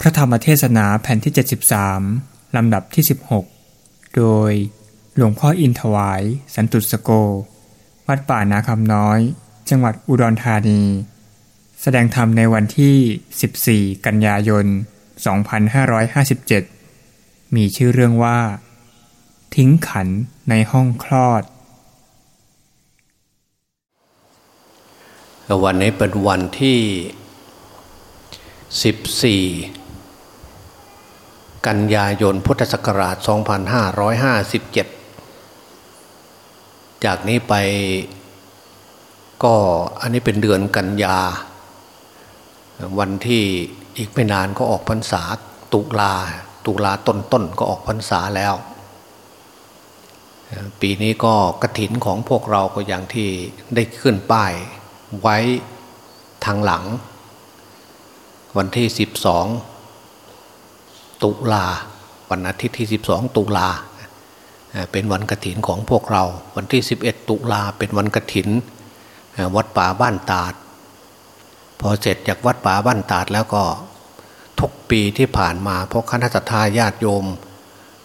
พระธรรมเทศนาแผ่นที่ 73 ลำดับที่ 16 โดยหลวงพ่ออินถวาย สันตุสโก วัดป่านาคำน้อย จังหวัดอุดรธานี แสดงธรรมในวันที่ 14 กันยายน 2557 มีชื่อเรื่องว่า ทิ้งขันในห้องคลอด วันนี้เป็นวันที่ 14 กันยายนพุทธศักราช 2557 จากนี้ไปก็อันนี้เป็นเดือนกันยา วันที่อีกไม่นานก็ออกพรรษาตุลาตุลาต้นต้นก็ออกพรรษาแล้ว ปีนี้ก็กระถินของพวกเราก็อย่างที่ได้ขึ้นป้ายไว้ทางหลัง วันที่ 12 ตุลาวันอาทิตย์ที่ 12 ตุลาเป็นวันกระถินของพวกเรา วันที่ 11 ตุลาเป็นวันกระถิน วัดป่าบ้านตาด พอเสร็จจากวัดป่าบ้านตาดแล้วก็ทุกปีที่ผ่านมาเพราะคณะสัตยาญาติโยม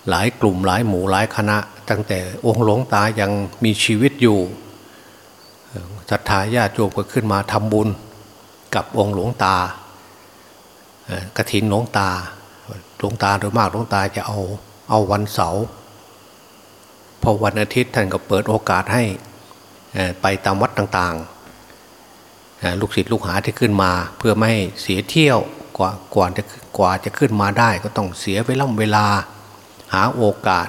หลายกลุ่มหลายหมู่หลายคณะ ตั้งแต่องค์หลวงตายังมีชีวิตอยู่ศรัทธาญาติโยมก็ขึ้นมาทำบุญกับองค์หลวงตากระถินหลวงตา ลวงตาโดยมากหลวงตาจะเอาเอาวันเสาร์พอวันอาทิตย์ท่านก็เปิดโอกาสให้ไปตามวัดต่างๆ ลูกศิษย์ลูกหาที่ขึ้นมา เพื่อไม่ให้เสียเที่ยวกว่ากว่าจะกว่าจะขึ้นมาได้ก็ต้องเสียเวลาเวลาหาโอกาส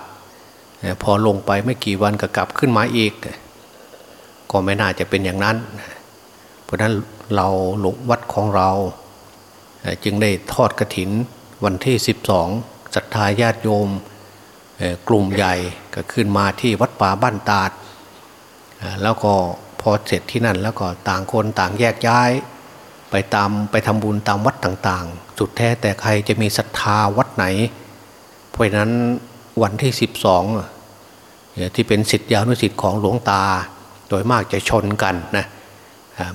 พอลงไปไม่กี่วันก็กลับขึ้นมาอีก ก็ไม่น่าจะเป็นอย่างนั้น เพราะนั้นเราหลวงวัดของเรา จึงได้ทอดกระถิน วันที่ 12ศรัทธาญาติโยมกลุ่มใหญ่ก็ขึ้นมาที่วัดป่าบ้านตาด แล้วก็พอเสร็จที่นั่นแล้วก็ต่างคนต่างแยกย้าย ไปตามไปทำบุญตามวัดต่างๆ สุดแท้แต่ใครจะมีศรัทธาวัดไหน เพราะนั้นวันที่ 12 ที่เป็นสิทธิยานุสิทธิ์ของหลวงตา โดยมากจะชนกันนะ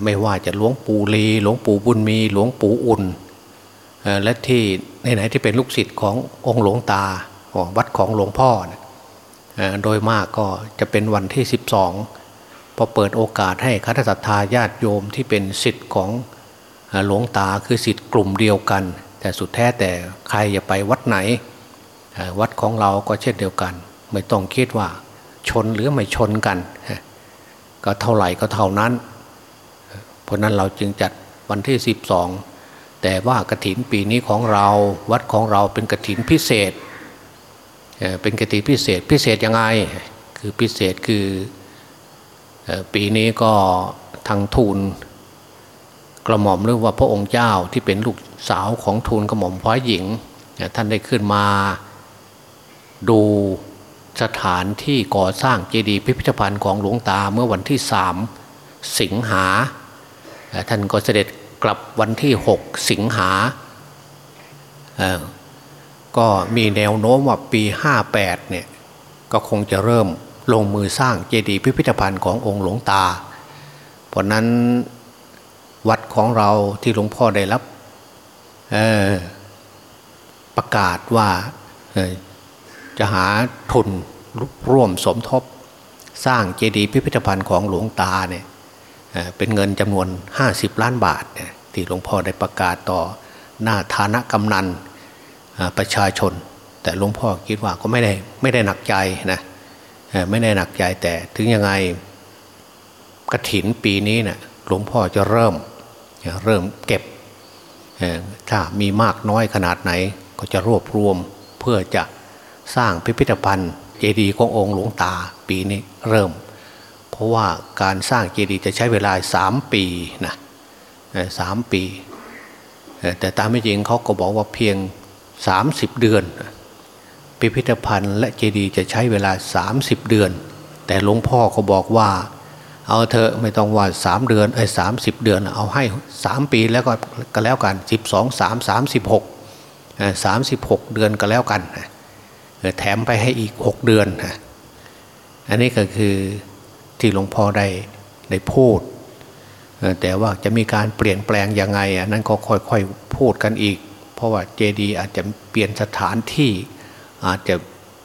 ไม่ว่าจะหลวงปู่ลีหลวงปู่บุญมีหลวงปู่อุ่นและที่ ไหนๆที่เป็นลูกศิษย์ขององค์หลวงตาของวัดของหลวงพ่อนะโดยมากก็จะเป็นวันที่ 12 พอเปิดโอกาสให้คณะสัตยาญาติโยมที่เป็นศิษย์ของหลวงตาคือศิษย์กลุ่มเดียวกัน แต่สุดแท้แต่ใครจะไปวัดไหน วัดของเราก็เช่นเดียวกัน ไม่ต้องคิดว่าชนหรือไม่ชนกัน ก็เท่าไหร่ก็เท่านั้น เพราะนั้นเราจึงจัดวันที่ 12 แต่ว่ากระถินปีนี้ของเราวัดของเราเป็นกระถินพิเศษเป็นกติพิเศษพิเศษยังไง คือพิเศษคือปีนี้ก็ทางทูลกระหม่อมหรือว่าพระองค์เจ้าที่เป็นลูกสาวของทูลกระหม่อมพระหญิง ท่านได้ขึ้นมาดูสถานที่ก่อสร้างเจดีย์พิพิธภัณฑ์ของหลวงตาเมื่อวันที่สามสิงหา ท่านก็เสด็จ กลับวันที่หกสิงหาก็มีแนวโน้มว่าปี 58เนี่ยก็คงจะเริ่มลงมือสร้างเจดีย์พิพิธภัณฑ์ขององค์หลวงตา เพราะนั้นวัดของเราที่หลวงพ่อได้รับประกาศว่าจะหาทุนร่วมสมทบสร้างเจดีย์พิพิธภัณฑ์ของหลวงตาเนี่ย เป็นเงินจำนวน 50 ล้านบาทที่หลวงพ่อได้ประกาศต่อหน้าฐานะกำนันประชาชน แต่หลวงพ่อคิดว่าก็ไม่ได้ไม่ได้หนักใจนะไม่ได้หนักใจแต่ถึงยังไงกระถินปีนี้นะ่ะหลวงพ่อจะเริ่มเริ่มเก็บถ้ามีมากน้อยขนาดไหนก็จะรวบรวมเพื่อจะสร้างพิพิธภัณฑ์เจดีย์ขององค์หลวงตาปีนี้เริ่ม ราะว่าการสร้างเจดีย์จะใช้เวลาสามปีนะสามปี แต่ตามไม่จริงเขาก็บอกว่าเพียง 30 เดือน พิพิธภัณฑ์และเจดีย์จะใช้เวลา 30 เดือน แต่หลวงพ่อเขาบอกว่า เอาเธอไม่ต้องว่าสามเดือนไอ้สามสิบเดือน เอาให้สามปีแล้วก็ก็แล้วกันสิบสองสามสามสิบหกสามสิบหกเดือนก็แล้วกันแถมไปให้อีกหกเดือนอันนี้ก็คือ ที่หลวงพ่อได้ได้พูด แต่ว่าจะมีการเปลี่ยนแปลงยังไงอันนั้นก็ค่อยๆพูดกันอีก เพราะว่าเจดีย์อาจจะเปลี่ยนสถานที่อาจจะ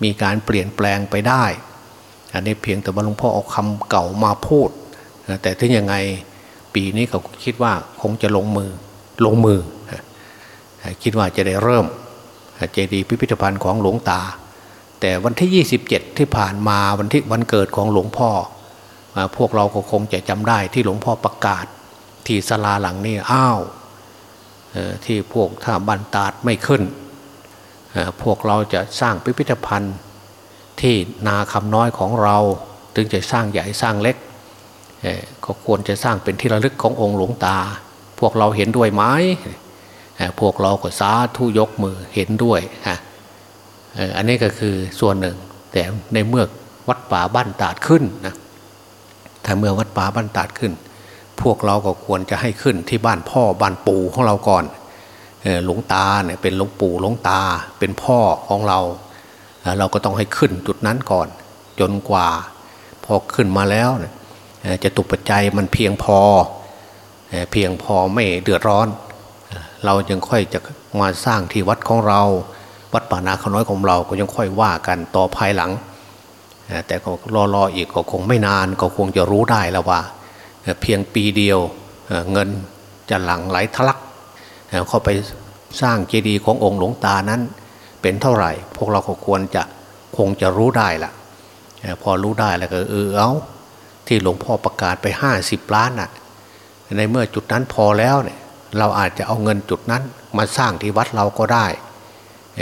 มีการเปลี่ยนแปลงไปได้ อันนี้เพียงแต่ว่าหลวงพ่อเอาคำเก่ามาพูด แต่ถึงยังไงปีนี้เขาคิดว่าคงจะลงมือลงมือ คิดว่าจะได้เริ่มเจดีย์พิพิธภัณฑ์ของหลวงตา แต่วันที่ 27 ที่ผ่านมาวันที่วันเกิดของหลวงพ่อ พวกเราก็คงจะจำได้ที่หลวงพ่อประกาศ ที่ศาลาหลังนี้อ้าวที่พวกถ้าบันตาดไม่ขึ้น พวกเราจะสร้างพิพิธภัณฑ์ที่นาคำน้อยของเรา ถึงจะสร้างใหญ่สร้างเล็กก็ควรจะสร้างเป็นที่ระลึกขององค์หลวงตา พวกเราเห็นด้วยไหมพวกเราก็สาธุยกมือเห็นด้วยฮะอันนี้ก็คือส่วนหนึ่ง แต่ในเมื่อวัดป่าบ้านตาดขึ้นนะ ถ้าเมื่อวัดป่าบ้านตาดขึ้น พวกเราก็ควรจะให้ขึ้นที่บ้านพ่อบ้านปู่ของเราก่อนหลวงตาเนี่ยเป็นหลวงปู่หลวงตาเป็นพ่อของเรา เราก็ต้องให้ขึ้นจุดนั้นก่อน จนกว่าพอขึ้นมาแล้วจะตุปัจจัยมันเพียงพอเพียงพอไม่เดือดร้อน เราจึงค่อยจะมาสร้างที่วัดของเรา วัดป่านาขน้อยของเราก็ยังค่อยว่ากันต่อภายหลัง แต่ก็รอรออีกก็คงไม่นานก็คงจะรู้ได้แล้วว่า เพียงปีเดียวเงินจะหลั่งไหลทะลักเข้าไปสร้างเจดีย์ขององค์หลวงตานั้น เป็นเท่าไหร่ พวกเราก็ควรจะคงจะรู้ได้ละพอรู้ได้แล้วก็เออเอาที่หลวงพ่อประกาศไปห้าสิบล้านน่ะในเมื่อจุดนั้นพอแล้วเนี่ยเราอาจจะเอาเงินจุดนั้นมาสร้างที่วัดเราก็ได้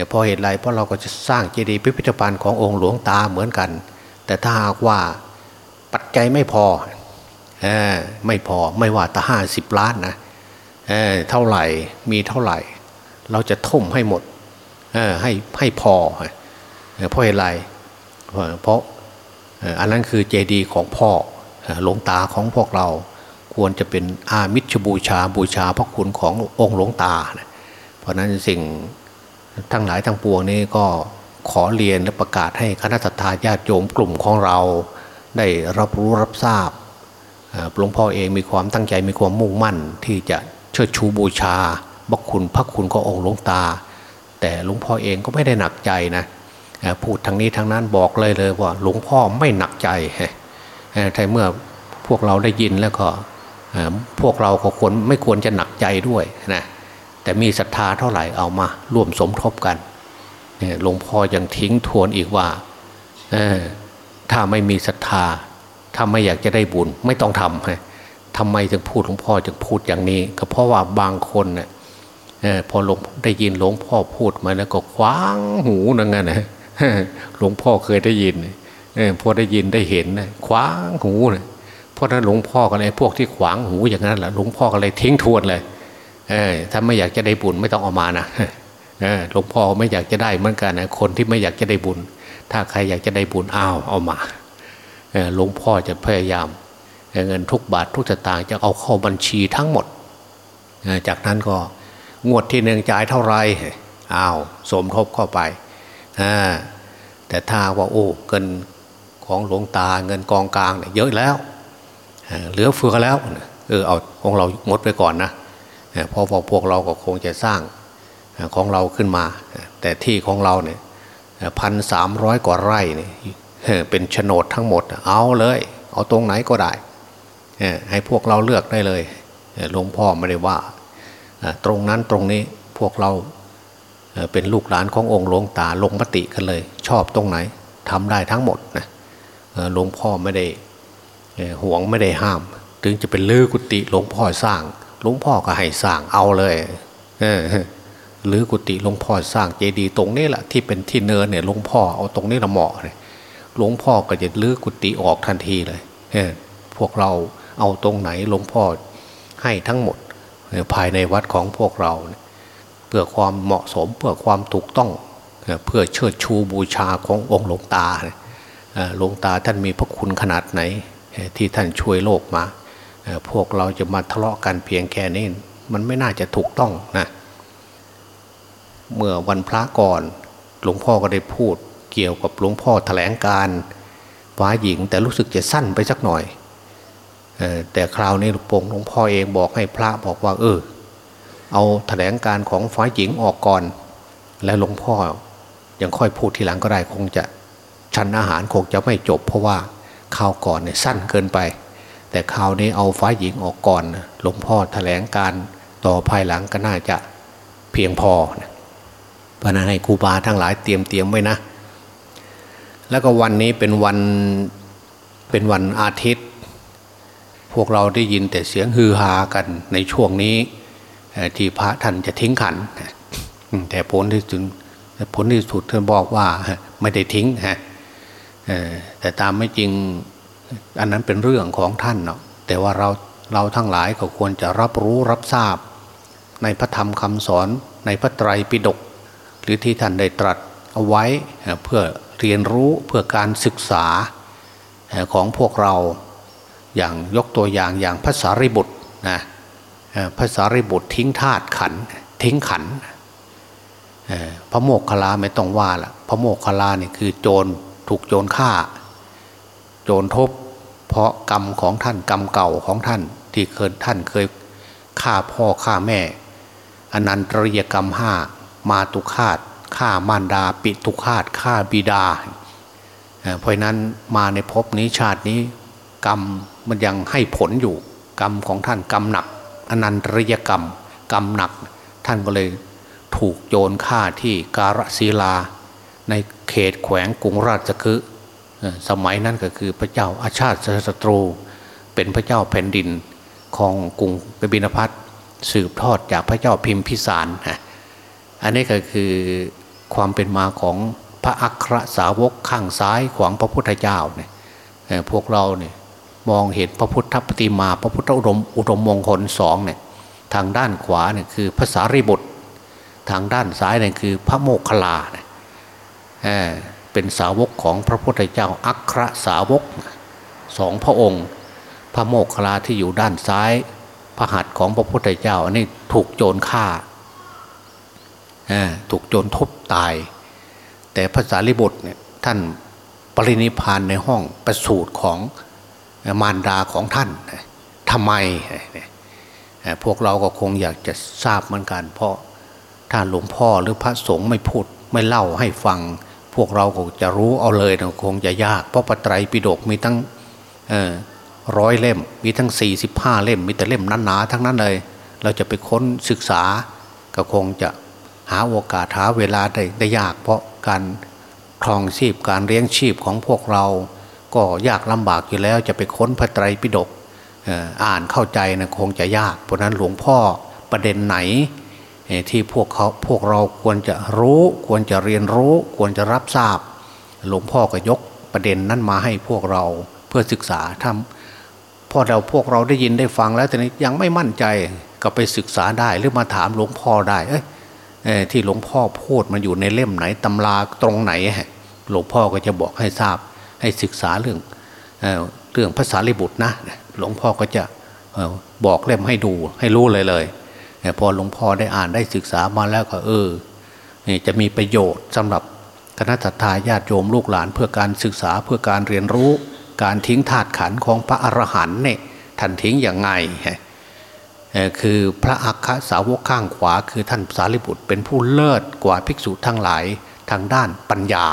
เพราะเหตุไรเพราะเราก็จะสร้างเจดีย์พิพิธภัณฑ์ขององค์หลวงตาเหมือนกัน แต่ถ้าหากว่าปัจจัยไม่พออไม่พอไม่ว่าแต่ห้าสิบล้านนะเเท่าไหร่มีเท่าไหร่ เราจะทุ่มให้หมดให้ให้พอเพราะเหตุไรเพราะอันนั้นคือเจดีย์ของพ่อหลวงตาของพวกเราควรจะเป็นอามิชบูชาบูชาพระคุณขององค์หลวงตา เพราะนั้นสิ่ง ทั้งหลายทั้งปวงนี้ก็ขอเรียนและประกาศให้คณะทาญาติโยมกลุ่มของเรา ได้รับรู้รับทราบหลวงพ่อเองมีความตั้งใจมีความมุ่งมั่น ที่จะเชิดชูบูชาบัคคุณพระคุณขององค์หลวงตา แต่หลวงพ่อเองก็ไม่ได้หนักใจนะพูดทางนี้ทางนั้นบอกเลยเลยว่าหลวงพ่อไม่หนักใจแต่เมื่อพวกเราได้ยินแล้วก็พวกเราก็ควรไม่ควรจะหนักใจด้วยนะ แต่มีศรัทธาเท่าไหร่เอามา ร่วมสมทบกันหลวงพ่อยังทิ้งทวนอีกว่าถ้าไม่มีศรัทธา ถ้าไม่อยากจะได้บุญ ไม่ต้องทำทำไมจึงพูดหลวงพ่อจึงพูดอย่างนี้ ก็เพราะว่าบางคนเนี่ยพอหลวงได้ยินหลวงพ่อพูดมาแล้วก็คว้างหูนั่นไงนะหลวงพ่อเคยได้ยินพอได้ยินได้เห็นคว้างหูเลยเพราะนั้นหลวงพ่อก็เลยพวกที่ขวางหูอย่างนั้นแหละหลวงพ่อก็เลยทิ้งทวนเลย ถ้าไม่อยากจะได้บุญไม่ต้องเอามานะหลวงพ่อไม่อยากจะได้เหมือนกันนะคนที่ไม่อยากจะได้บุญ ถ้าใครอยากจะได้บุญอ้าวเอามาหลวงพ่อจะพยายามเงินทุกบาททุกสตางค์จะเอาเข้าบัญชีทั้งหมด จากนั้นก็งวดที่หนึ่งจ่ายเท่าไรอ้าวสมทบเข้าไปแต่ถ้าว่าโอ้เงินของหลวงตาเงินกองกลางเนี่ยเยอะแล้วเหลือเฟือแล้วเออเอาของเรางดไปก่อนนะ เพราะพวกเราก็คงจะสร้างของเราขึ้นมา แต่ที่ของเราเนี่ยพันสามร้อยกว่าไร่เนี่ยเป็นโฉนดทั้งหมด เอาเลย เอาตรงไหนก็ได้ให้พวกเราเลือกได้เลยหลวงพ่อไม่ได้ว่า ตรงนั้นตรงนี้พวกเราเป็นลูกหลานขององค์หลวงตาลงมติกันเลย ชอบตรงไหนทำได้ทั้งหมดนะหลวงพ่อไม่ได้ห่วงไม่ได้ห้าม ถึงจะเป็นลือกุฏิหลวงพ่อสร้าง หลวงพ่อก็ให้สร้างเอาเลยหรือกุฏิหลวงพ่อสร้างเจดีย์ตรงนี้แหละที่เป็นที่เนินเนี่ยหลวงพ่อเอาตรงนี้ละเหมาะเลยหลวงพ่อก็จะลื้อกุฏิออกทันทีเลยพวกเราเอาตรงไหนหลวงพ่อให้ทั้งหมดภายในวัดของพวกเรา เพื่อความเหมาะสมเพื่อความถูกต้องเพื่อเชิดชูบูชาขององค์หลวงตาหลวงตาท่านมีพระคุณขนาดไหนที่ท่านช่วยโลกมา พวกเราจะมาทะเลาะกันเพียงแค่นี้มันไม่น่าจะถูกต้องนะเมื่อวันพระก่อน หลวงพ่อก็ได้พูดเกี่ยวกับหลวงพ่อแถลงการฟ้าหญิงแต่รู้สึกจะสั้นไปสักหน่อยแต่คราวนี้หลวงปงหลวงพ่อเองบอกให้พระบอกว่า เออ เอาแถลงการของฝ่ายหญิงออกก่อน แล้วหลวงพ่อยังค่อยพูดทีหลังก็ได้คงจะชันอาหารคงจะไม่จบ เพราะว่าข่าวก่อนเนี่ยสั้นเกินไป แต่ข่าวนี้เอาฝ่ายหญิงออกก่อนหลวงพ่อแถลงการต่อภายหลังก็น่าจะเพียงพอเพราะนั้นให้ครูบาทั้งหลายเตรียมเตรียมไว้นะ แล้วก็วันนี้เป็นวันเป็นวันอาทิตย์ พวกเราได้ยินแต่เสียงฮือฮากันในช่วงนี้ที่พระท่านจะทิ้งขัน แต่ผลที่สุดผลที่สุดท่านบอกว่าไม่ได้ทิ้งฮะแต่ตามไม่จริง อันนั้นเป็นเรื่องของท่านเนาะแต่ว่าเราเราทั้งหลายก็ควรจะรับรู้รับทราบ ในพระธรรมคำสอนในพระไตรปิฎกหรือที่ท่านได้ตรัสเอาไว้เพื่อเรียนรู้เพื่อการศึกษาของพวกเราอย่างยกตัวอย่างอย่างภาษาริบุตรนะภาษาริบุตรทิ้งธาตุขันทิ้งขันพระโมกขลาไม่ต้องว่าละพระโมกขลาเนี่ยคือโจรถูกโจรฆ่า โจรทบ เพราะกรรมของท่านกรรมเก่าของท่าน ที่เคยท่านเคยฆ่าพ่อฆ่าแม่ อนันตริยกรรมห้ามาตุคาตฆ่ามารดา ปิตุคาตฆ่าบิดา เพราะนั้นมาในภพนี้ชาตินี้ กรรมมันยังให้ผลอยู่ กรรมของท่านกรรมหนัก อนันตริยกรรม กรรมหนัก ท่านก็เลยถูกโจรฆ่าที่การศีลา ในเขตแขวงกรุงราชคฤห์ สมัยนั้นก็คือพระเจ้าอาชาติศัตรู เป็นพระเจ้าแผ่นดินของกรุงกบินพัทสืบทอดจากพระเจ้าพิมพิสารอันนี้ก็คือความเป็นมาของพระอัครสาวกข้างซ้ายของพระพุทธเจ้าเนี่ยพวกเราเนี่ยมองเห็นพระพุทธปฏิมาพระพุทธอุดมอุดมมงคลสองเนี่ยทางด้านขวาเนี่ยคือภาษาริบุตร ทางด้านซ้ายเนี่ยคือพระโมคคัลลาเนี่ย เป็นสาวกของพระพุทธเจ้าอัครสาวกสองพระองค์ พระโมคคัลลาที่อยู่ด้านซ้าย พระหัตถ์ของพระพุทธเจ้าอันนี้ถูกโจรฆ่าถูกโจรทุบตาย แต่ภาษาลิบุตรเนี่ยท่านปรินิพานในห้องประสูตรของมารดาของท่านทำไมพวกเราก็คงอยากจะทราบเหมือนกัน เพราะถ้าหลวงพ่อหรือพระสงฆ์ไม่พูดไม่เล่าให้ฟัง พวกเราก็จะรู้เอาเลยนะคงจะยาก เพราะปไตรปิฎกมีทั้งร้อยเล่ม มีทั้ง 45 เล่ม มีแต่เล่มนั้นหนาทั้งนั้นเลย เราจะไปค้นศึกษาก็คงจะหาโอกาสหาเวลาได้ได้ยาก เพราะการครองชีพการเลี้ยงชีพของพวกเรา ก็ยากลำบากอยู่แล้วจะไปค้นพระไตรปิฎกอ่านเข้าใจนะคงจะยาก เพราะนั้นหลวงพ่อประเด็นไหน ที่พวกเขาพวกเราควรจะรู้ควรจะเรียนรู้ควรจะรับทราบ หลวงพ่อก็ยกประเด็นนั้นมาให้พวกเราเพื่อศึกษาทำพอเราพวกเราได้ยินได้ฟังแล้วแต่นี้ยังไม่มั่นใจก็ไปศึกษาได้หรือมาถามหลวงพ่อได้เอ้ที่หลวงพ่อพูดมันอยู่ในเล่มไหนตำราตรงไหนหลวงพ่อก็จะบอกให้ทราบให้ศึกษาเรื่องเรื่องภาษาลิบุตรนะหลวงพ่อก็จะบอกเล่มให้ดูให้รู้เลยเลย พอหลวงพ่อได้อ่านได้ศึกษามาแล้วก็เออจะมีประโยชน์สำหรับคณะทศาญาติโยมลูกหลาน เพื่อการศึกษาเพื่อการเรียนรู้ การทิ้งธาตุขันของพระอรหันต์เนี่ยท่านทิ้งอย่างไงคือพระอัคคสาวกข้างขวา คือท่านสารีบุตรเป็นผู้เลิศกว่าภิกษุทั้งหลายทางด้านปัญญา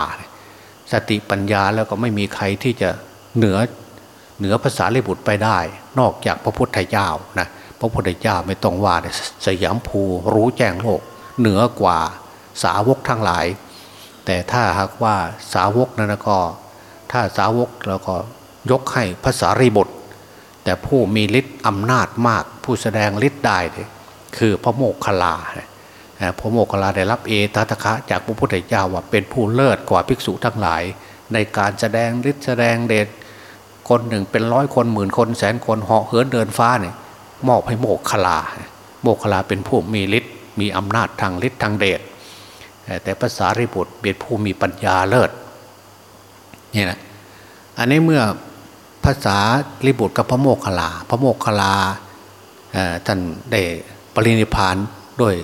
สติปัญญาแล้วก็ไม่มีใครที่จะเหนือเหนือภาษาลิบุตรไปได้ นอกจากพระพุทธเจ้านะ พระพุทธเจ้าไม่ต้องว่าสยามภูรู้แจ้งโลก เหนือกว่าสาวกทั้งหลาย แต่ถ้าหากว่าสาวกนั้นก็ ถ้าสาวกแล้วก็ยกให้ภาษารีบุตรแต่ผู้มีฤทธิ์อำนาจมาก ผู้แสดงฤทธิ์ได้คือพระโมกขลาพระโมกขลาได้รับเอตตะคะจากพระพุทธเจ้าว่าเป็นผู้เลิศกว่าภิกษุทั้งหลาย ในการแสดงฤทธิ์แสดงเดชคนหนึ่งเป็นร้อยคนหมื่นคนแสนคนเหาะเหินเดินฟ้าเนี่ย มอบให้โมกขลา โมกขลาเป็นผู้มีฤทธิ์มีอำนาจทางฤทธิ์ทางเดชแต่ภาษาริบุตรเป็นผู้มีปัญญาเลิศนี่นะอันนี้เมื่อภาษาลิบุตรกับพระโมคคัลา พระโมคคัลาท่านได้ปรินิพานด้วย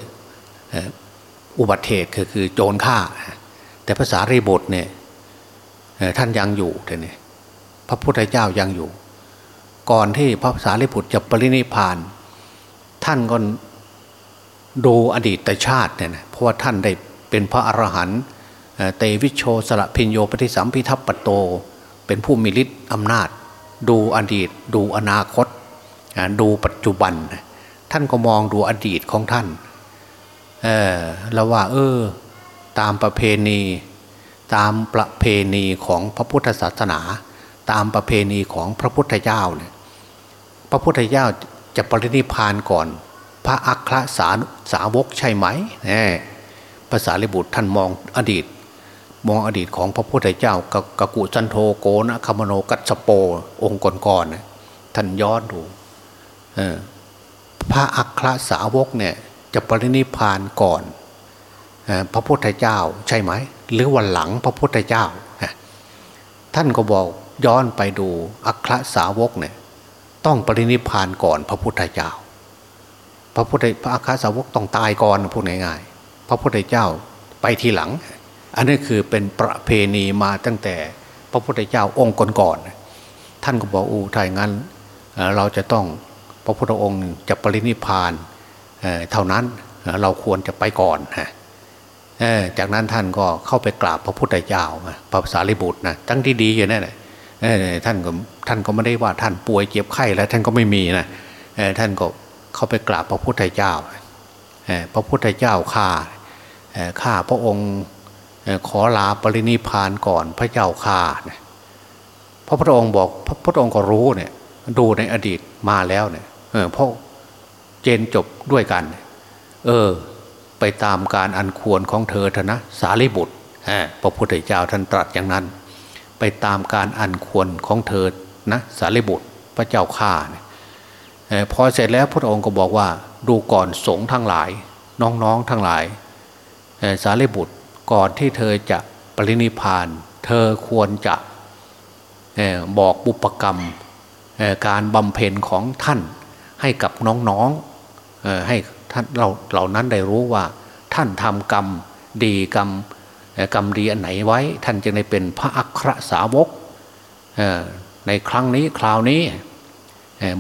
อุบัติเหตุคือคือโจรฆ่า แต่ภาษารีบุตรเนี่ยท่านยังอยู่เนีพระพุทธเจ้ายังอยู่ ก่อนที่พระภารีบุตรจะปรินิพาน ท่านก็ดูอดีตชาติเนี่ยนะเพราะว่าท่านได้เป็นพระอรหันต์เตวิชโชสละพิญโยปฏิสัมพิทัพปโต เป็นผู้มีฤทธิ์อำนาจ ดูอดีต ดูอนาคต ดูปัจจุบัน ท่านก็มองดูอดีตของท่านเออแล้วว่า เออ ตามประเพณี ตามประเพณีของพระพุทธศาสนา ตามประเพณีของพระพุทธเจ้าเนี่ย ระพุทธเจ้าจะปรินิพานก่อน พระอัครสาสาวกใช่ไหมเนี่ยภาษาลิบุตรท่านมองอดีต มองอดีตของพระพุทธเจ้ากกกุจันโทโกนะคามโนกัสโปองค์ก่อนๆท่านย้อนดูพระอัครสาวกเนี่ยจะปรินิพานก่อนพระพุทธเจ้าใช่ไหม หรือวันหลังพระพุทธเจ้า ท่านก็บอกย้อนไปดูอัครสาวกเนี่ย ต้องปรินิพานก่อนพระพุทธเจ้า พระพุทธพระอัครสาวกต้องตายก่อนพูดง่ายๆ พระพุทธเจ้าไปทีหลัง อันนี้คือเป็นประเพณีมาตั้งแต่พระพุทธเจ้าองค์ก่อนๆท่านก็บอกอู้ถ้าอย่างนั้นเราจะต้องพระพุทธองค์จะปรินิพานเท่านั้นเราควรจะไปก่อนฮะจากนั้นท่านก็เข้าไปกราบพระพุทธเจ้าพระสารีบุตรนะทั้งที่ดีอยู่นั่นแหละ ท่านก็ท่านก็ไม่ได้ว่าท่านป่วยเจ็บไข้แล้วท่านก็ไม่มีนะท่านก็เข้าไปกราบพระพุทธเจ้าพระพุทธเจ้าข้าข้าพระองค์ขอลาปรินิพานก่อนพระเจ้าข้าพระพุทธองค์บอกพระพุทธองค์ก็รู้เนี่ยดูในอดีตมาแล้วเนี่ยเพราะเจนจบด้วยกัน เออ ไปตามการอันควรของเธอเถอะนะสารีบุตรพระพุทธเจ้าท่านตรัสอย่างนั้น ไปตามการอันควรของเธอนะสารีบุตรพระเจ้าข้าพอเสร็จแล้วพระองค์ก็บอกว่าดูก่อนสงฆ์ทั้งหลาย น้องๆทั้งหลายสารีบุตรก่อนที่เธอจะปรินิพาน เธอควรจะบอกบุปกรรมการบำเพ็ญของท่านให้กับน้องๆให้ท่านเราเหล่านั้นได้รู้ว่า ท่านทำกรรมดีกรรม กรรมดีอันไหนไว้ ท่านจึงได้เป็นพระอัครสาวกในครั้งนี้คราวนี้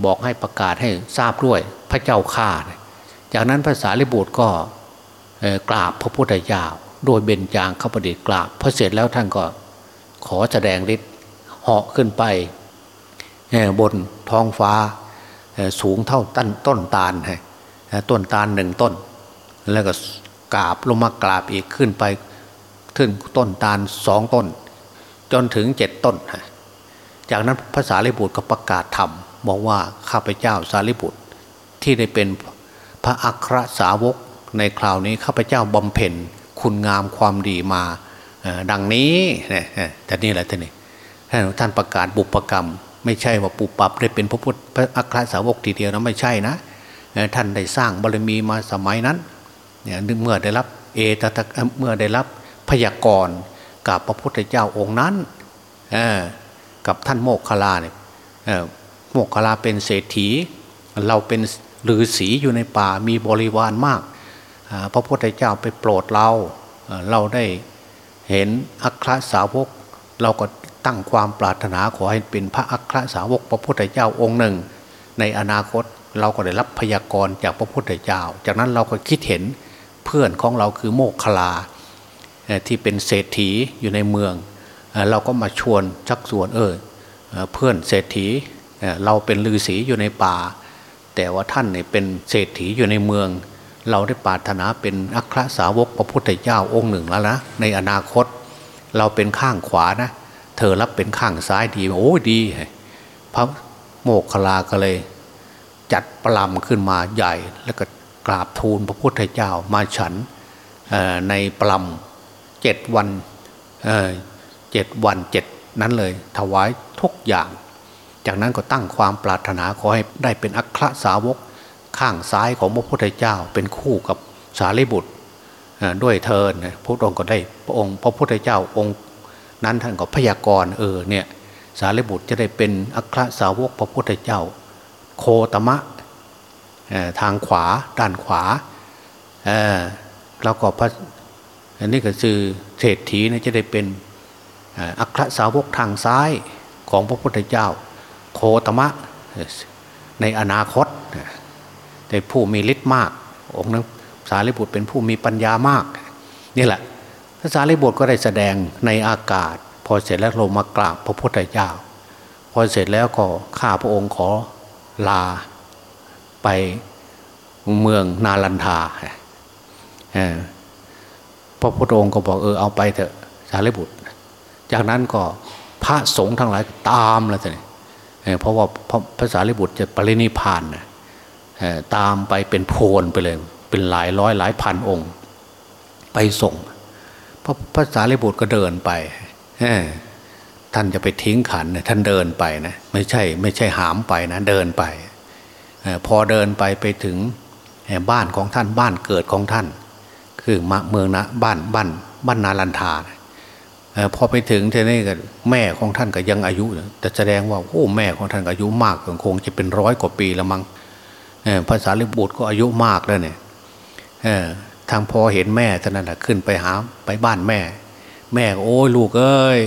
บอกให้ประกาศให้ทราบด้วยพระเจ้าข่าจากนั้นภาษาลิบุตรก็กราบพระพุทธเจ้าโดยเบญจางขประดิษฐ์กราบพอเสร็จแล้วท่านก็ขอแสดงฤทธิ์เหาะขึ้นไปบนท้องฟ้าสูงเท่าต้นต้นตาลต้นตาลหนึ่งต้น แล้วก็กราบลงมากราบอีกขึ้นไป ถึงต้นตาลสองต้น จนถึงเจ็ดต้น จากนั้นภาษาลิบุตรก็ประกาศธรรมบอกว่าข้าพเจ้าสารีบุตรที่ได้เป็นพระอัครสาวกในคราวนี้ข้าพเจ้าบำเพ็ญคุณงามความดีมาดังนี้แต่นี่แหละท่านนี่ท่านประกาศบุปกรรม ไม่ใช่ว่าปุบปับได้เป็นพระพุทธพระอัครสาวกทีเดียวนะไม่ใช่นะท่านได้สร้างบารมีมาสมัยนั้นเนี่ยเมื่อได้รับเอตตะเมื่อได้รับ พยากรณ์กับพระพุทธเจ้าองค์นั้นกับท่านโมกขลาเนี่ยโมกขลาเป็นเศรษฐี เราเป็นฤาษีอยู่ในป่ามีบริวารมาก พระพุทธเจ้าไปโปรดเราเราได้เห็นอัครสาวก เราก็ตั้งความปรารถนาขอให้เป็นพระอัครสาวกพระพุทธเจ้าองค์หนึ่ง ในอนาคตเราก็ได้รับพยากรณ์จากพระพุทธเจ้า จากนั้นเราก็คิดเห็นเพื่อนของเราคือโมกขลา ที่เป็นเศรษฐีอยู่ในเมือง เราก็มาชวนชักชวนเออเพื่อนเศรษฐีเราเป็นฤาษีอยู่ในป่า แต่ว่าท่านเนี่ยเป็นเศรษฐีอยู่ในเมือง เราได้ปรารถนาเป็นอัครสาวกพระพุทธเจ้าองค์หนึ่งแล้วนะในอนาคตเราเป็นข้างขวานะ เธอรับเป็นข้างซ้ายดีโอ้ดีพระโมกขลาก็เลย จัดปลำขึ้นมาใหญ่แล้วก็กราบทูลพระพุทธเจ้ามาฉันในปลำ เจ็ดวันเจ็ดวันเจ็ดนั้นเลย ถวายทุกอย่าง จากนั้นก็ตั้งความปรารถนาขอให้ได้เป็นอัครสาวกข้างซ้ายของพระพุทธเจ้าเป็นคู่กับสารีบุตรด้วยเทินพระองค์ก็ได้พระองค์พระพุทธเจ้าองค์นั้นท่านก็พยากรณ์เออเนี่ยสารีบุตรจะได้เป็นอัครสาวกพระพุทธเจ้า โคตมะทางขวาด้านขวาแล้วก็พระ อันนี้ก็คือเศรษฐีนี่จะได้เป็นอัครสาวกทางซ้ายของพระพุทธเจ้า โคตมะในอนาคตในผู้มีฤทธิ์มาก องค์นั้นสารีบุตรเป็นผู้มีปัญญามาก นี่แหละพระสารีบุตรก็ได้แสดงในอากาศ พอเสร็จแล้วลงมากราบพระพุทธเจ้า พอเสร็จแล้วก็ข้าพระองค์ขอลาไปเมืองนาลันทา ระพุทธองค์ก็บอกเออเอาไปเถอะสารีบุตร จากนั้นก็พระสงฆ์ทั้งหลายตามแล้วแต่เพราะว่าพระสารีบุตรจะปรินิพานนะตามไปเป็นโพลไปเลย เป็นหลายร้อยหลายพันองค์ ไปส่งพระพระสารีบุตรก็เดินไปท่านจะไปทิ้งขันท่านเดินไปนะไม่ใช่ไม่ใช่หามไปนะเดินไปพอเดินไปไปถึงบ้านของท่านบ้านเกิดของท่าน คือมเมืองนะบ้านบ้านบ้านนาลันทาพอไปถึงทีนี้ก็แม่ของท่านก็ยังอายุ แต่แสดงว่าโอ้แม่ของท่านอายุมากคงจะเป็นร้อยกว่าปีล้วมั้งภาษาลิบุตรก็อายุมากแล้วเนี่ยทางพอเห็นแม่ท่านนั้นขึ้นไปหาไปบ้านแม่ แม่โอ้ยลูกเอ้ย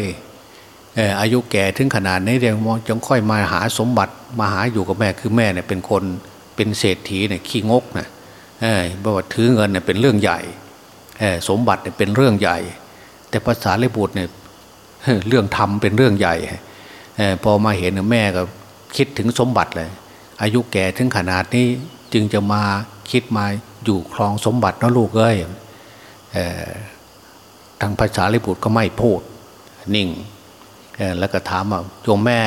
อายุแก่ถึงขนาดนี้เดี๋ยวมองจงค่อยมาหาสมบัติมาหาอยู่กับแม่คือแม่เนี่ยเป็นคนเป็นเศรษฐีเนี่ยขี้งกนะบอกว่าถือเงินเนี่ยเป็นเรื่องใหญ่ สมบัติเป็นเรื่องใหญ่ แต่ภาษาลิบุตรเนี่ยเรื่องทำเป็นเรื่องใหญ่พอมาเห็นแม่ก็คิดถึงสมบัติเลย อายุแก่ถึงขนาดนี้จึงจะมาคิดมาอยู่ครองสมบัตินะลูกเอ้ยทางภาษาลิบุตรก็ไม่พูดนิ่งแล้วก็ถามว่าโยมแม่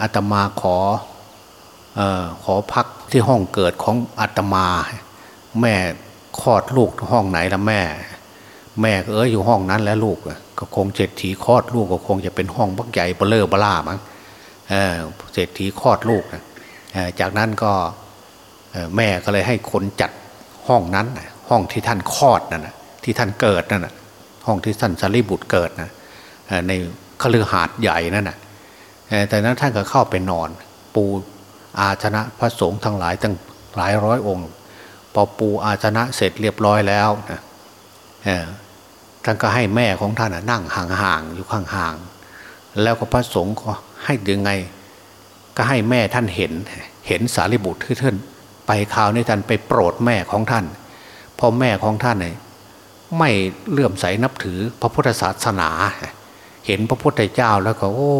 อาตมาขอขอพักที่ห้องเกิดของอาตมา แม่ คลอดลูกห้องไหนละแม่ แม่เอออยู่ห้องนั้นแล้วลูกก็คงเศรษฐีคลอดลูกก็คงจะเป็นห้องบักใหญ่เบลเลอร์บล่ามั้งเศรษฐีคลอดลูกนะจากนั้นก็แม่ก็เลยให้คนจัดห้องนั้นห้องที่ท่านคลอดนั่นที่ท่านเกิดนั่นห้องที่ท่านสารีบุตรเกิดนะในคฤหาสน์ใหญ่นั่นนะแต่นั้นท่านก็เข้าไปนอน ปูอาชนะพระสงฆ์ทั้งหลายตั้งหลายร้อยองค์ พอปูอาชนะเสร็จเรียบร้อยแล้วนะท่านก็ให้แม่ของท่านนั่งห่างๆอยู่ข้างๆแล้วก็พระสงฆ์ก็ให้ยังไง ก็ให้แม่ท่านเห็น เห็นสารีบุตรที่ท่านไปคราวนี้ท่านไปโปรดแม่ของท่านพอแม่ของท่านเนี่ยไม่เลื่อมใสนับถือพระพุทธศาสนา เห็นพระพุทธเจ้าแล้วก็โอ้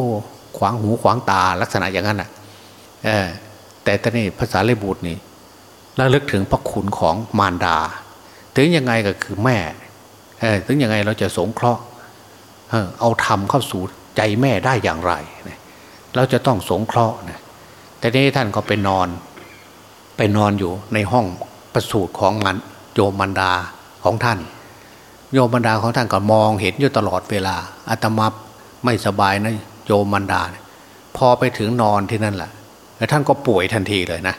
ขวางหูขวางตาลักษณะอย่างนั้นอะแต่ตอนนี้ภาษาเลบุตรนี่ ระลึกถึงพระคุณของมารดา ถึงยังไงก็คือแม่ถึงยังไงเราจะสงเคราะห์เอาธรรมเข้าสู่ใจแม่ได้อย่างไร เราจะต้องสงเคราะห์นะแต่นี้ท่านก็ไปนอน ไปนอนอยู่ในห้องประสูติของมันโยมมันดาของท่าน โยมมันดาของท่านก็มองเห็นอยู่ตลอดเวลาอาตมาไม่สบายนะโยมมันดา พอไปถึงนอนที่นั่นแหละแล้วท่านก็ป่วยทันทีเลยนะ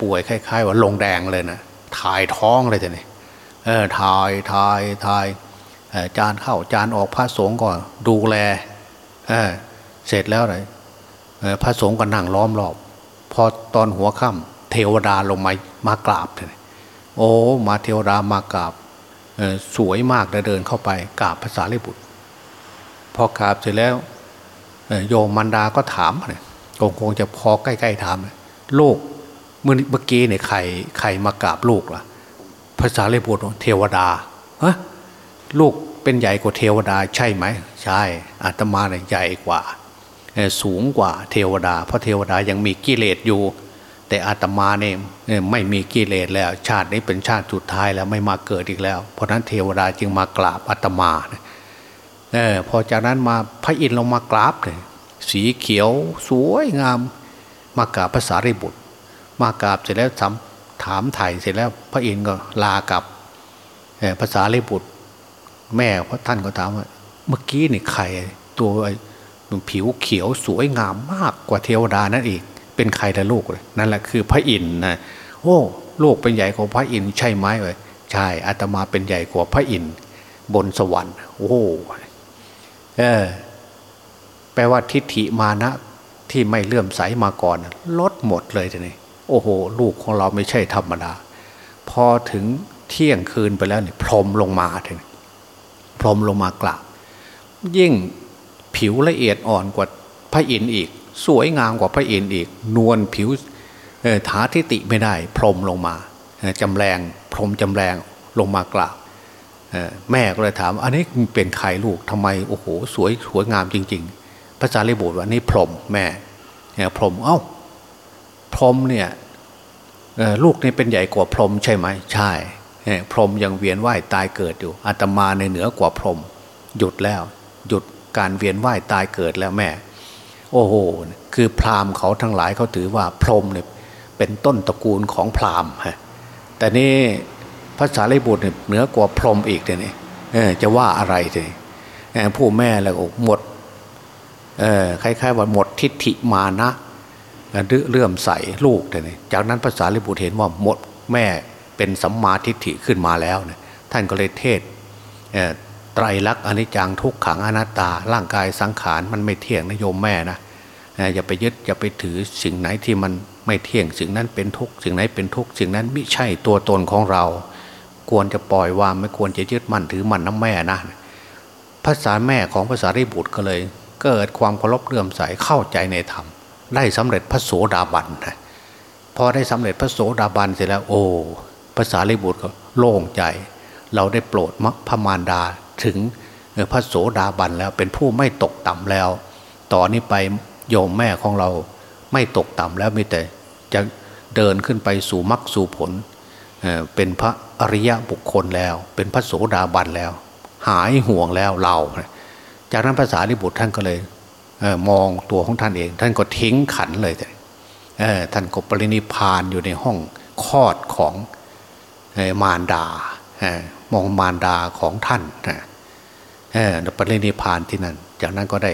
ป่วยคล้ายๆ ว่าลงแดงเลยนะถ่ายท้องเลยทีนี้ถ่ายถ่ายถ่ายจานเข้าจานออกพระสงฆ์ก็ดูแลเสร็จแล้วเลยพระสงฆ์ก็นั่งล้อมรอบ พอตอนหัวค่ำเทวดาลงมามากราบเลยโอ้ มาเทวดามากราบสวยมากเลยเดินเข้าไปกราบภาษาลิบุตร พอกราบเสร็จแล้วโยมมันดาก็ถามเนี่ยคงคงจะพอใกล้ๆถามลูก เมื่อเมื่อกี้เนี่ยใครใครมากราบลูกล่ะภาษาลิบุตรเทวดาฮะลูกเป็นใหญ่กว่าเทวดาใช่ไหมใช่อาตมาเนี่ยใหญ่กว่า สูงกว่าเทวดา เพราะเทวดายังมีกิเลสอยู่ แต่อาตมาเนี่ยไม่มีกิเลสแล้ว ชาตินี้เป็นชาติสุดท้ายแล้วไม่มาเกิดอีกแล้ว เพราะนั้นเทวดาจึงมากราบอาตมาเออพอจากนั้นมาพระอินทร์ลงมากราบเลยสีเขียวสวยงามมากราบภาษาริบุตร มากราบเสร็จแล้วถามไถ่เสร็จแล้ว พระอินทร์ก็ลากับภาษาริบุตร แม่พระท่านก็ถามว่า เมื่อกี้นี่ใครตัวผิวเขียวสวยงามมากกว่าเทวดานั่นอีก เป็นใครแต่ลูกเลยนั่นแหละคือพระอินทร์นะโอ้ลูกเป็นใหญ่กว่าพระอินทร์ใช่ไหมเลยใช่อาตมาเป็นใหญ่กว่าพระอินทร์บนสวรรค์ โอ้เออแปลว่าทิฏฐิมานะที่ไม่เลื่อมใสมาก่อน ลดหมดเลยทีนี้ โอ้โห ลูกของเราไม่ใช่ธรรมดา พอถึงเที่ยงคืนไปแล้วนี่พรมลงมาทีนี้พรมลงมากราบยิ่งผิวละเอียดอ่อนกว่าพระอินทร์อีก สวยงามกว่าพระอินทร์อีก นวลผิวถาทิติไม่ได้ พรมลงมาจำแรงพรมจำแรงลงมากราบแม่ก็เลยถาม อันนี้เป็นใครลูกทำไมโอ้โหสวยสวยงามจริง ๆ พระสารีบุตรว่านี่พรมแม่เนี่ยพรมเอ้า พรหมเนี่ยลูกนี่เป็นใหญ่กว่าพรหมใช่ไหมใช่พรหมยังเวียนว่ายตายเกิดอยู่อาตมาในเหนือกว่าพรหมหยุดแล้ว หยุดการเวียนว่ายตายเกิดแล้วแม่ โอ้โหคือพราหมณ์เขาทั้งหลายเขาถือว่าพรหมเนี่ยเป็นต้นตระกูลของพราหมณ์ฮะแต่นี่พระสารีบุตรเนี่ยเหนือกว่าพรหมอีกเนี่ยจะว่าอะไรเลยผู้แม่แล้วหมดคล้ายๆว่าหมดทิฏฐิมานะ เลื่อมใสลูกเลยจากนั้นภาษาลิบุตรเห็นว่าหมดแม่เป็นสัมมาทิฏฐิขึ้นมาแล้วเนี่ยท่านก็เลยเทศไตรลักษณ์อนิจจังทุกขังอนัตตา ร่างกายสังขารมันไม่เที่ยงนะโยมแม่นะอย่าไปยึดอย่าไปถือสิ่งไหนที่มันไม่เที่ยงสิ่งนั้นเป็นทุกสิ่งไหนเป็นทุกสิ่งนั้นไม่ใช่ตัวตนของเรา ควรจะปล่อยวางไม่ควรจะยึดมั่นถือมั่นน้ำแม่นะภาษาแม่ของภาษาริบุตรก็เลย เกิดความเคารพเลื่อมใสเข้าใจในธรรม ได้สำเร็จพระโสดาบันพอได้สำเร็จพระโสดาบันเสร็จแล้วโอ้ภาษาลิบุตรก็โล่งใจ เราได้โปรดพระมารดาถึงพระโสดาบันแล้วเป็นผู้ไม่ตกต่ำแล้ว ต่อนนี้ไปโยมแม่ของเราไม่ตกต่ำแล้วมีแต่จะเดินขึ้นไปสู่มรรคสู่ผลเป็นพระอริยะบุคคลแล้ว เป็นพระโสดาบันแล้ว หายห่วงแล้วเรา จากนั้นภาษาลิบุตรท่านก็เลย มองตัวของท่านเอง ท่านก็ทิ้งขันเลยท่านก็ปรินิพานอยู่ในห้องคลอดของมารดามองมารดาของท่านปรินิพานที่นั่น จากนั้นก็ได้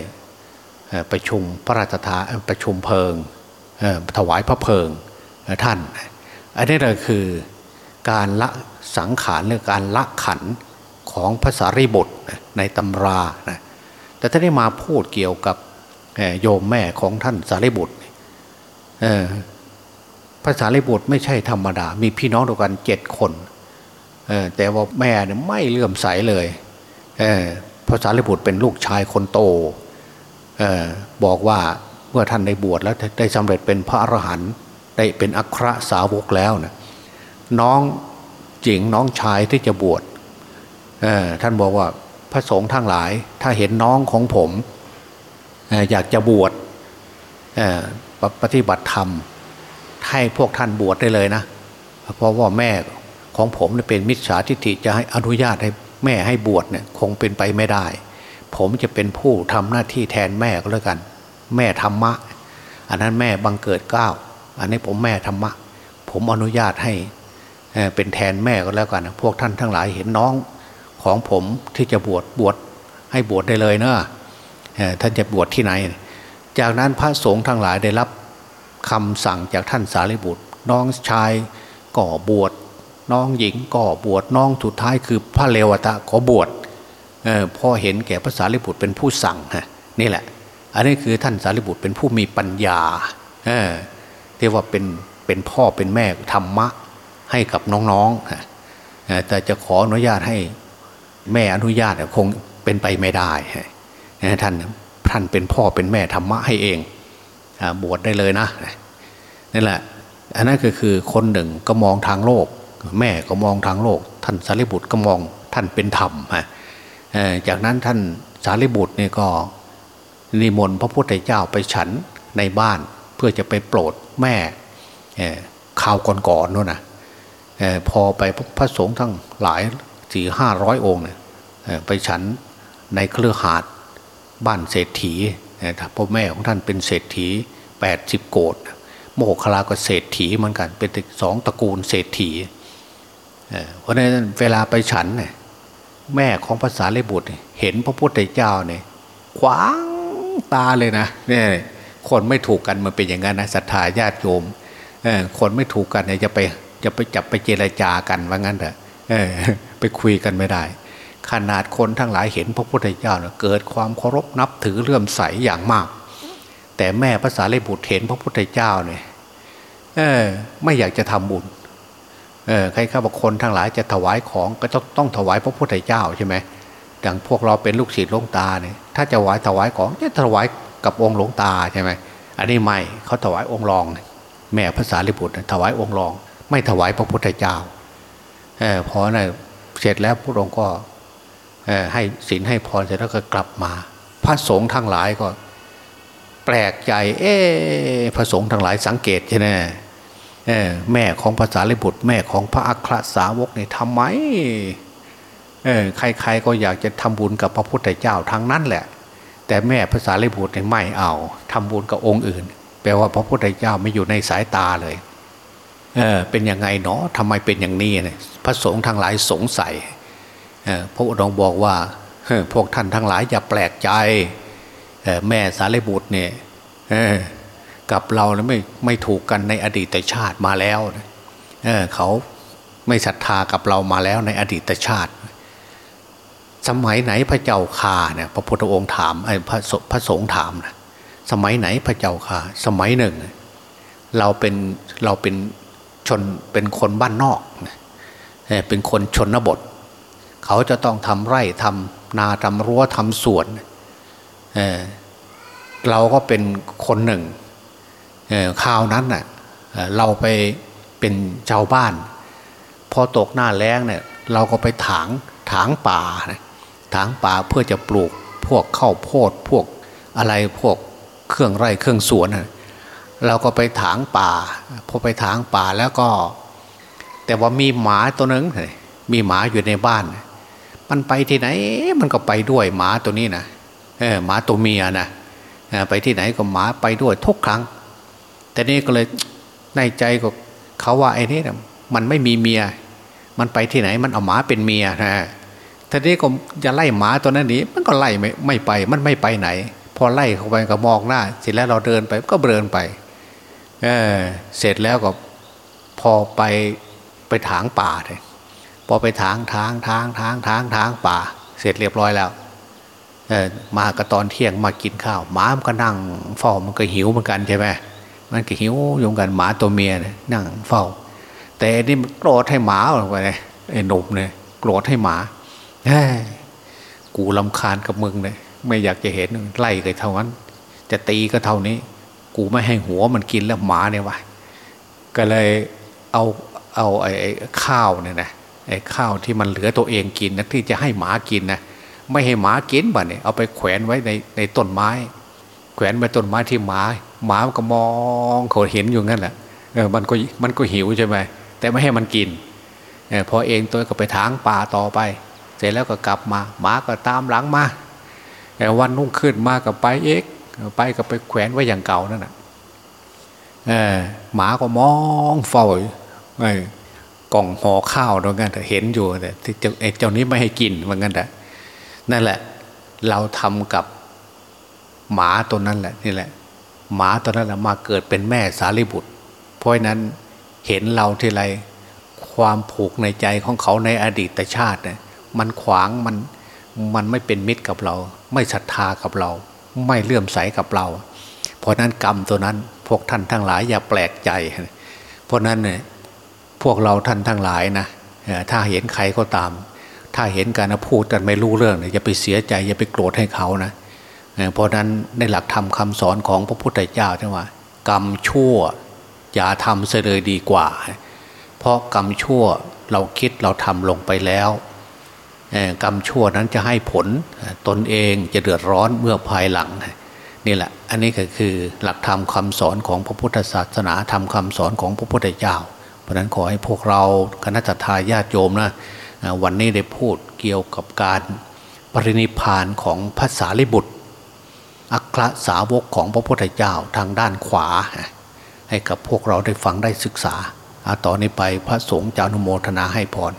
ประชุมพระราชทานประชุมเพลิงถวายพระเพลิงท่าน อันนี้เลยคือการละสังขารหรือการละขันของภาษาริบทในตำรานะแต่ถ้าได้มาพูดเกี่ยวกับ โยมแม่ของท่านสารีบุตรภาษาลิบุตรไม่ใช่ธรรมดา มีพี่น้องด้วยกันเจ็ดคน แต่ว่าแม่เนี่ยไม่เลื่อมใสเลยภาษาลิบุตรเป็นลูกชายคนโต บอกว่าเมื่อท่านได้บวชแล้วได้สำเร็จเป็นพระอรหันต์ได้เป็นอัครสาวกแล้วนะน้องจิงน้องชายที่จะบวชท่านบอกว่าพระสงฆ์ทั้งหลาย ถ้าเห็นน้องของผม อยากจะบวชปฏิบัติธรรม ให้พวกท่านบวชได้เลยนะ เพราะว่าแม่ของผมเป็นมิจฉาทิฏฐิจะให้อนุญาตให้แม่ให้บวชเนี่ยคงเป็นไปไม่ได้ ผมจะเป็นผู้ทำหน้าที่แทนแม่ก็แล้วกัน แม่ธรรมะ อันนั้นแม่บังเกิดเก้าอันนี้ผมแม่ธรรมะ ผมอนุญาตให้เป็นแทนแม่ก็แล้วกัน พวกท่านทั้งหลายเห็นน้องของผมที่จะบวชบวชให้บวชได้เลยเนะ ท่านจะบวชที่ไหน จากนั้นพระสงฆ์ทั้งหลายได้รับคำสั่งจากท่านสารีบุตร น้องชายก่อบวชน้องหญิงก่อบวชน้องสุดท้ายคือพระเลวตะขอบวชพ่อเห็นแก่พระสารีบุตรเป็นผู้สั่งฮะนี่แหละ อันนี้คือท่านสารีบุตรเป็นผู้มีปัญญาเรียกว่าเป็นเป็นพ่อเป็นแม่ธรรมะให้กับน้องๆแต่จะขออนุญาตให้แม่อนุญาตคงเป็นไปไม่ได้ ท่านท่านเป็นพ่อเป็นแม่ธรรมะให้เองบวชได้เลยนะนี่แหละอันนั้นก็คือคนหนึ่งก็มองทางโลก แม่ก็มองทางโลก ท่านสารีบุตรก็มองท่านเป็นธรรมฮะจากนั้นท่านสารีบุตรเนี่ยก็นิมนต์พระพุทธเจ้าไปฉันในบ้านเพื่อจะไปโปรดแม่ข่าวก่อนๆนู่นนะพอไปพระสงฆ์ทั้งหลายสี่ห้าร้อยองค์เนี่ยไปฉันในเครือหาด บ้านเศรษฐีนะพ่อแม่ของท่านเป็นเศรษฐีแปดสิบโกดโมกขลาก็เศรษฐีเหมือนกัน เป็นสองตระกูลเศรษฐีเพราะนั้นเวลาไปฉันเนี่ยแม่ของภาษาเลบุตรเห็นพระพุทธเจ้าเนี่ยขวางตาเลยนะเนี่ยคนไม่ถูกกันมันเป็นอย่างนั้นนะศรัทธาญาติโยมคนไม่ถูกกันเนี่ยจะไปจะไปจับไปเจรจากันว่างั้นเถอะไปคุยกันไม่ได้ ขนาดคนทั้งหลายเห็นพระพุทธเจ้าเกิดความเคารพนับถือเลื่อมใสอย่างมาก แต่แม่ภาษาเลบุตรเห็นพระพุทธเจ้าเนี่ยเออไม่อยากจะทำบุญเออใครข้าบอกคนทั้งหลายจะถวายของก็ต้องต้องถวายพระพุทธเจ้าใช่ไหมอย่างพวกเราเป็นลูกศิษย์หลวงตาเนี่ยถ้าจะถวายถวายของจะถวายกับองค์หลวงตาใช่ไหมอันนี้ไม่เขาถวายองค์รอง แม่ภาษาลิบุตรถวายองค์รอง ไม่ถวายพระพุทธเจ้าอพอนะเสร็จแล้วพระองค์ก็ ให้ศีลให้พรเสร็จแล้วก็กลับมา พระสงฆ์ทั้งหลายก็ แปลกใจ เอ๊พระสงฆ์ทั้งหลายสังเกตใช่ไหมแม่ของภาษาลิบุตร แม่ของพระอัครสาวกนี่ทำไมใครๆก็อยากจะทำบุญกับพระพุทธเจ้าทั้งนั้นแหละ แต่แม่ภาษาลิบุตรเนี่ยไม่เอาทำบุญกับองค์อื่น แปลว่าพระพุทธเจ้าไม่อยู่ในสายตาเลยเออเป็นยังไงเนาะทำไมเป็นอย่างนี้เนี่ยพระสงฆ์ทั้งหลายสงสัย พระองค์บอกว่าพวกท่านทั้งหลายอย่าแปลกใจแม่สารีบุตรเนี่ยกับเราไม่ไม่ถูกกันในอดีตชาติมาแล้วเเขาไม่ศรัทธากับเรามาแล้วในอดีตชาติ สมัยไหนพระเจ้าคาเนี่ยพระพุทธองค์ถามไอ้พระพระสงฆ์ถามนะสมัยไหนพระเจ้าคาสมัยหนึ่ง เราเป็นเราเป็นชนเป็นคนบ้านนอกเป็นคนชนบท เขาจะต้องทำไร่ทำนาทำรั้วทำสวนเเราก็เป็นคนหนึ่งข้าวนั้นน่ะเราไปเป็นชาวบ้าน พอตกหน้าแล้งเนี่ยเราก็ไปถางถางป่าถางป่าเพื่อจะปลูกพวกข้าวโพดพวกอะไรพวกเครื่องไร่เครื่องสวนเราก็ไปถางป่า พอไปถางป่าแล้วก็ แต่ว่ามีหมาตัวหนึ่งมีหมาอยู่ในบ้าน มันไปที่ไหน มันก็ไปด้วยหมาตัวนี้นะเออหมาตัวเมียนะไปที่ไหนก็หมาไปด้วยทุกครั้ง แต่นี่ก็เลยในใจก็เขาว่าไอ้นี่นะมันไม่มีเมีย มันไปที่ไหนมันเอาหมาเป็นเมียนะทีนี้ก็จะไล่หมาตัวนั้นหนีมันก็ไล่ไม่ไม่ไป มันไม่ไปไหน พอไล่เข้าไปก็มองหน้าเสร็จแล้วเราเดินไปก็เดินไปเออเสร็จแล้วก็พอไปไปถางป่าเลย พอไปทางทางทางทางทางทางป่า เสร็จเรียบร้อยแล้วเออมาก็ตอนเที่ยงมากินข้าวหมามันก็นั่งเฝ้ามันก็หิวเหมือนกันใช่ไหมมันก็หิวยงกันหมาตัวเมียนั่งเฝ้า แต่นี่มันโกรธให้หมาลงไปเลยไอ้หนุ่มเนี่ยโกรธให้หมาแฮ้กูลำคาญกับมึงเลยไม่อยากจะเห็นไล่กันเท่านั้น จะตีก็เท่านี้ กูไม่ให้หัวมันกินแล้วหมาเนี่ยวะก็เลยเอาเอาไอ้ข้าวเนี่ยนะ ข้าวที่มันเหลือตัวเองกินนะที่จะให้หมากินนะไม่ให้หมากินบ่เนี่ยเอาไปแขวนไว้ในในต้นไม้ แขวนไว้ต้นไม้ที่หมา หมาก็มองเขาเห็นอยู่งั้นแหละเออมันก็มันก็หิวใช่ไหมแต่ไม่ให้มันกินเออพอเองตัวก็ไปทางป่าต่อไป เสร็จแล้วก็กลับมา หมาก็ตามหลังมาแต่วันนุ่งขึ้นมาก็ไปเอกไปก็ไปแขวนไว้อย่างเก่านั่นแหะเออหมาก็มองเฝ้าเออ กล่องห่อข้าวตรงนั้นเห็นอยู่แต่เจ้านี้ไม่ให้กินเหมือนกันแต่นั่นแหละ เราทำกับหมาตัวนั้นแหละนี่แหละ หมาตัวนั้นแหละมาเกิดเป็นแม่สารีบุตร เพราะนั้นเห็นเราทีไรความผูกในใจของเขาในอดีตชาติเนี่ยมันขวางมันมันไม่เป็นมิตรกับเรา ไม่ศรัทธากับเรา ไม่เลื่อมใสกับเรา เพราะนั้นกรรมตัวนั้นพวกท่านทั้งหลายอย่าแปลกใจ เพราะนั้นเนี่ย พวกเราท่านทั้งหลายนะถ้าเห็นใครก็ตาม ถ้าเห็นการพูดกันไม่รู้เรื่องอย่าไปเสียใจอย่าไปโกรธให้เขานะเพราะนั้นในหลักธรรมคาสอนของพระพุทธเจ้าที่ว่ากรรมชั่วอย่าทำเสียเลยดีกว่า เพราะกรรมชั่วเราคิดเราทำลงไปแล้วกรรมชั่วนั้นจะให้ผลตนเองจะเดือดร้อนเมื่อภายหลังนี่แหละ อันนี้ก็คือหลักธรรมคาสอนของพระพุทธศาสนาธรรมคาสอนของพระพุทธเจ้า ราะนั้นขอให้พวกเราคณะทาญาติโยมนะวันนี้ได้พูดเกี่ยวกับการปรินิพานของภาษาลิบุตร อัครสาวกของพระพุทธเจ้าทางด้านขวา ให้กับพวกเราได้ฟังได้ศึกษาต่อนนี้ไปพระสงฆ์เจ้านุโมทนาให้พร